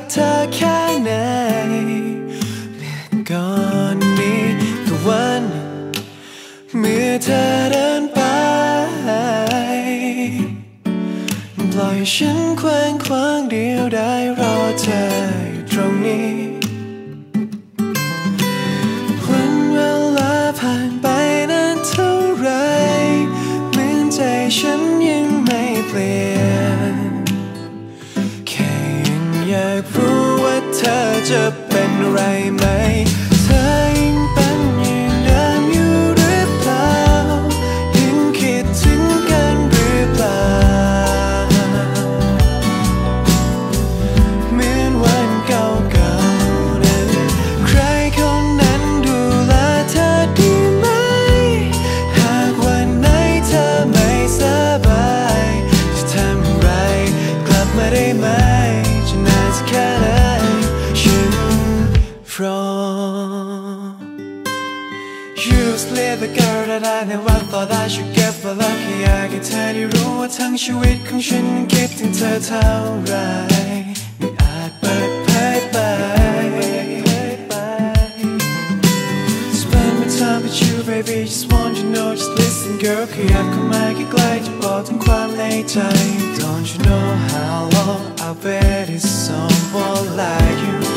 กเธอแค่ไหนเมื่อก่อนนี้ก็วันหนึ่งเมื่อเธอเดินไป ปล่อยฉันแขวงขวางเดียวได้รอเธอตรงนี้วันเวลาผ่านไปนานเท่าไรเหมือนใจฉันยังไม่เปลี่ยนากรู้ว่าเธอจะเป็นไรไหม every girl that I knew. I thought I should get but lucky. I can tell you รู้ว่าทั้งชีวิตของฉันคิดถึงเธอเท่าไรไม่อาจเปิดเผยไป Spend my time with you baby just want you know just listen girl ขยับเข้ามาใกล้ๆจะบอกถึงความในใจ Don't you know how long I've waited someone like you?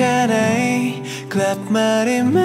แค่ไหน กลับมาได้ไหม